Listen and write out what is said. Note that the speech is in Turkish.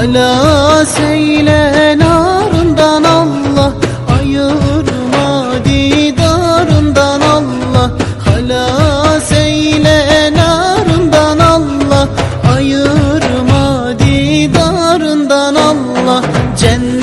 Ala seyle narından Allah Ayırma didarından Allah. Ala seyle narından Allah Ayırma didarından Allah. Cennet